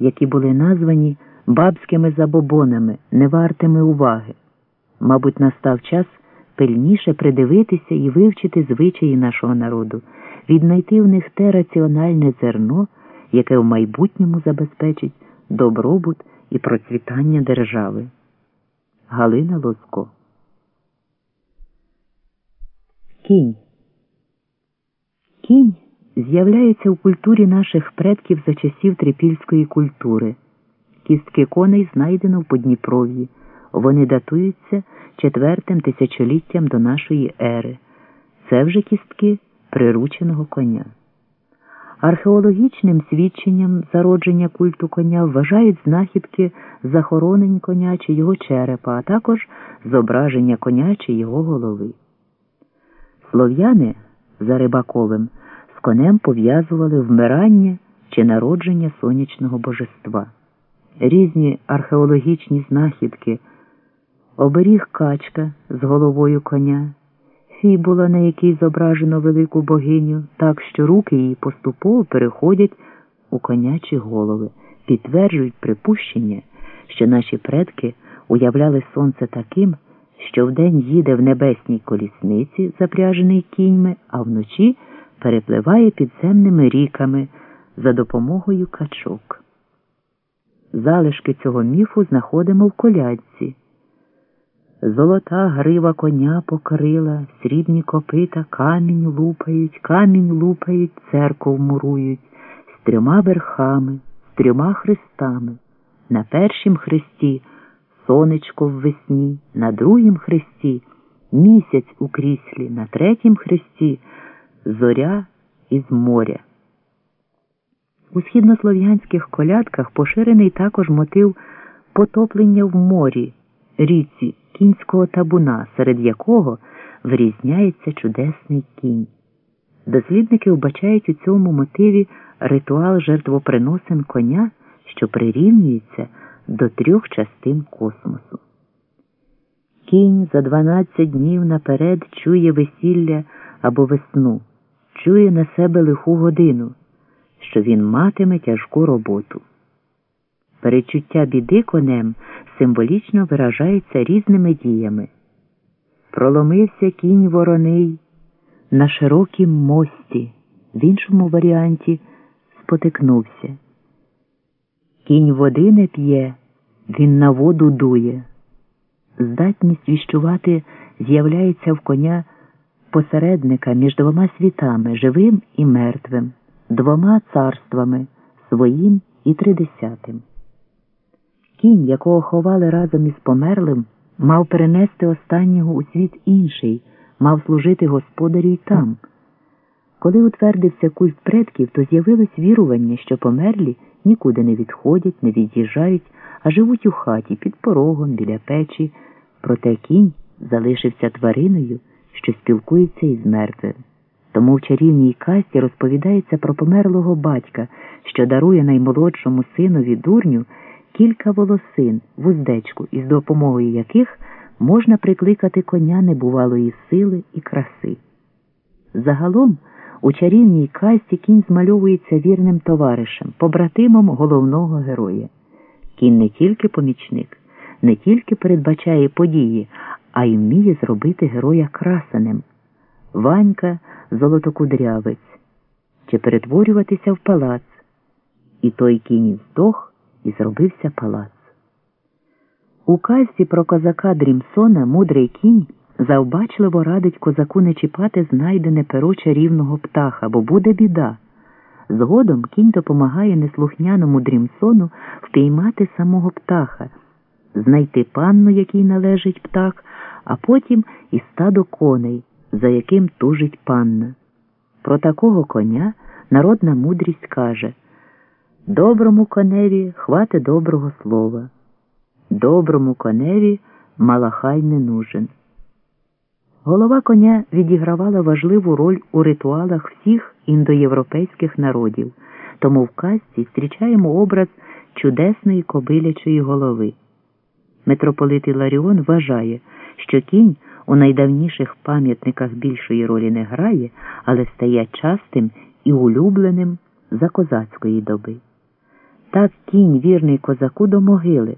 які були названі бабськими забобонами, не вартими уваги. Мабуть, настав час пильніше придивитися і вивчити звичаї нашого народу, віднайти в них те раціональне зерно, яке в майбутньому забезпечить добробут і процвітання держави. Галина Лозко Кінь. Кінь з'являється у культурі наших предків за часів трипільської культури. Кістки коней знайдено в Подніпров'ї. Вони датуються четвертим тисячоліттям до нашої ери. Це вже кістки прирученого коня. Археологічним свідченням зародження культу коня вважають знахідки захоронень коня чи його черепа, а також зображення коня чи його голови. Слов'яни за Рибаковим конем пов'язували вмирання чи народження сонячного божества. Різні археологічні знахідки, оберіг качка з головою коня, фібула, на якій зображено велику богиню, так що руки її поступово переходять у конячі голови, підтверджують припущення, що наші предки уявляли сонце таким що вдень їде в небесній колісниці, запряжений кіньми, а вночі перепливає підземними ріками за допомогою качок. Залишки цього міфу знаходимо в колядці. Золота грива коня покрила, срібні копита камінь лупають, камінь лупають, церков мурують, з трьома верхами, з трьома хрестами. На першім хресті сонечко в весні, на другім хресті місяць у кріслі, на третім хресті зоря із моря. У східнослов'янських колядках поширений також мотив потоплення в морі, ріці кінського табуна, серед якого вирізняється чудесний кінь. Дослідники вбачають у цьому мотиві ритуал жертвоприносин коня, що прирівнюється до трьох частин космосу. Кінь за дванадцять днів наперед чує весілля або весну, чує на себе лиху годину, що він матиме тяжку роботу. Перечуття біди конем символічно виражається різними діями. Проломився кінь вороний на широкім мості, в іншому варіанті спотикнувся. Кінь води не п'є, він на воду дує. Здатність віщувати з'являється в коня посередника між двома світами, живим і мертвим, двома царствами, своїм і тридесятим. Кінь, якого ховали разом із померлим, мав перенести останнього у світ інший, мав служити господарю й там. Коли утвердився культ предків, то з'явилось вірування, що померлі нікуди не відходять, не від'їжджають, а живуть у хаті під порогом, біля печі. Проте кінь залишився твариною, що спілкується із мертвим. Тому в чарівній касті розповідається про померлого батька, що дарує наймолодшому синові дурню кілька волосин, вуздечку, із допомогою яких можна прикликати коня небувалої сили і краси. Загалом у чарівній касті кінь змальовується вірним товаришем, побратимом головного героя. Кінь не тільки помічник, не тільки передбачає події, а й вміє зробити героя красеним. Ванька золотокудрявець, чи перетворюватися в палац. І той кінь здох і зробився палац. У казці про козака Дрімсона мудрий кінь завбачливо радить козаку не чіпати знайдене перо чарівного птаха, бо буде біда. Згодом кінь допомагає неслухняному дрімсону впіймати самого птаха, знайти панну, якій належить птах, а потім і стадо коней, за яким тужить панна. Про такого коня народна мудрість каже Доброму коневі хвати доброго слова, доброму коневі малахай не нужен. Голова коня відігравала важливу роль у ритуалах всіх індоєвропейських народів, тому в казці зустрічаємо образ чудесної кобилячої голови. Митрополит Іларіон вважає, що кінь у найдавніших пам'ятниках більшої ролі не грає, але стає частим і улюбленим за козацької доби. так кінь вірний козаку до могили.